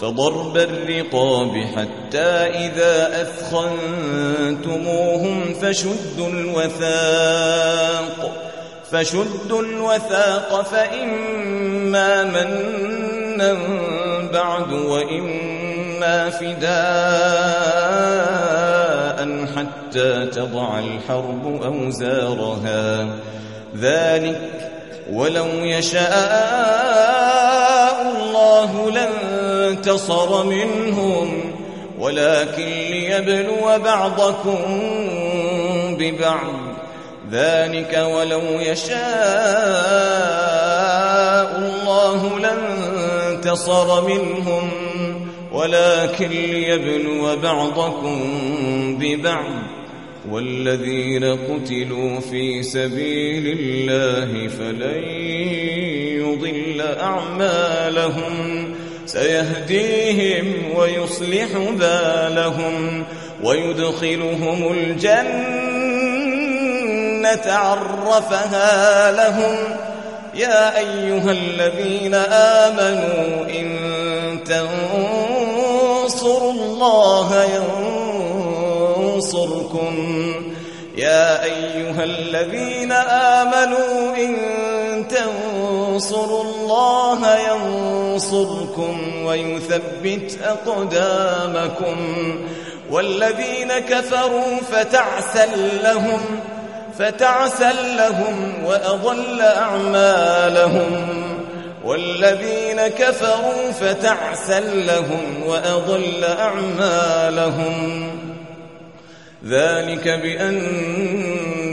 فضرب الرقاب حتى إذا أثخنتموهم فشدوا الوثاق فشدوا الوثاق فإما منا بعد وإما فداء حتى تضع الحرب أوزارها. ذلك ولو يشاء الله لانتصر منهم ولكن ليبلو بعضكم ببعض. ذلك ولو يشاء الله لانتصر منهم ولكن ليبلو بعضكم ببعض. والذين قتلوا في سبيل الله فلن يضل أعمالهم. سيهديهم ويصلح بالهم ويدخلهم الجنة عرفها لهم. يا أيها الذين آمنوا إن تنصروا الله ينصركم. يا أيها الذين آمنوا إن تنصروا الله ينصركم ويثبت أقدامكم والذين كفروا فتعسل لهم فتعسل لهم وأضل أعمالهم والذين كفروا فتعسل لهم وأضل أعمالهم ذلك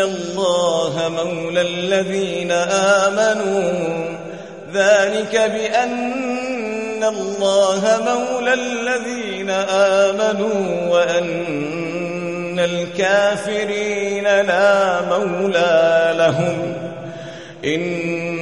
الله مولى الذين آمنوا. ذلك بأن الله مولى الذين آمنوا وأن الكافرين لا مولى لهم. إن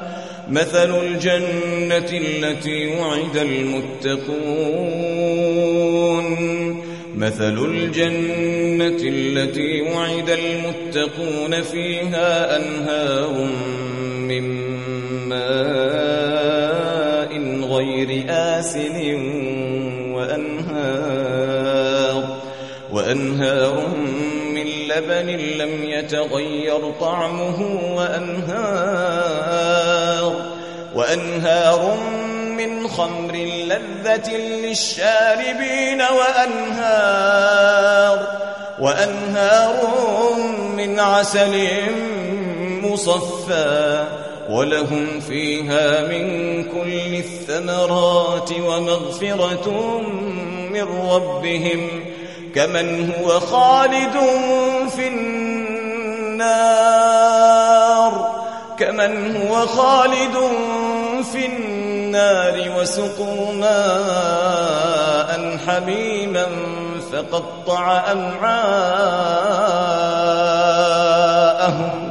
مثل الجنة التي وعد المتقون. مثل الجنة التي وعد المتقون فيها أنهار من ماء غير آسن وأنهار وأنهار لبن لم يتغير طعمه وأنهار وأنهار من خمر لذة للشاربين وأنهار وأنهار من عسل مصفى ولهم فيها من كل الثمرات ومغفرة من ربهم كمن هو خالد في النار كمن هو خالد في النار وسقوا ماء حميما فقطع أمعاءهم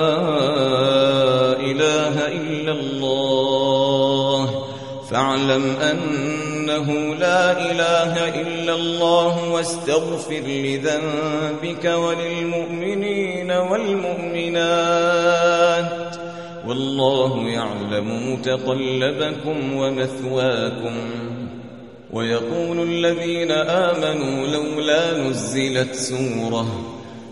إله إلا الله. فاعلم أنه لا إله إلا الله واستغفر لذنبك وللمؤمنين والمؤمنات. والله يعلم متقلبكم ومثواكم. ويقول الذين آمنوا لولا نزلت سورة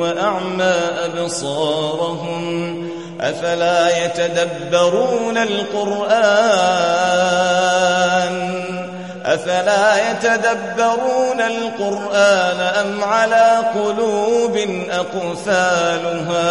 وأعمى أبصارهم أفلا يتدبرون القرآن أفلا يتدبرون القرآن أم على قلوب أقفالها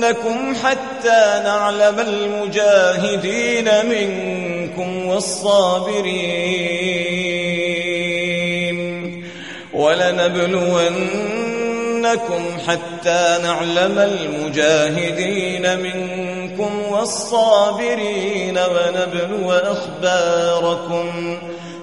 لكم حتى نعلم المجاهدين منكم والصابرين. ولنبلونكم حتى نعلم المجاهدين منكم والصابرين ونبلو أخباركم.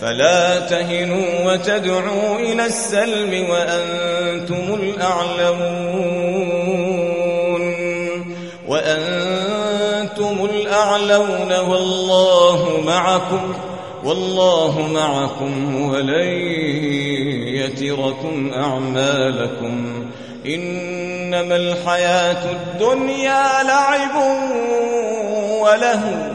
فلا تهنوا وتدعوا إلى السلم وأنتم الأعلمون وأنتم الأعلون والله معكم والله معكم ولن يتركم أعمالكم. إنما الحياة الدنيا لعب وله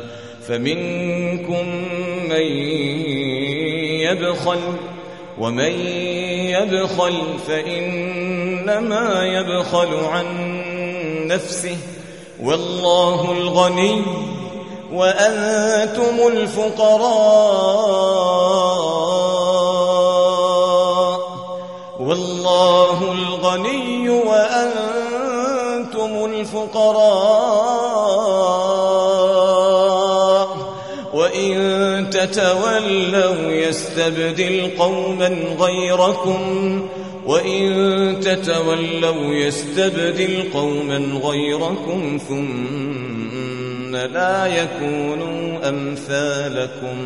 فمنكم من يبخل ومن يبخل فإنما يبخل عن نفسه والله الغني وأنتم الفقراء والله الغني وأنتم الفقراء تتولوا يستبدل قوما غيركم وإن تتولوا يستبدل قوما غيركم ثم لا يكونوا أمثالكم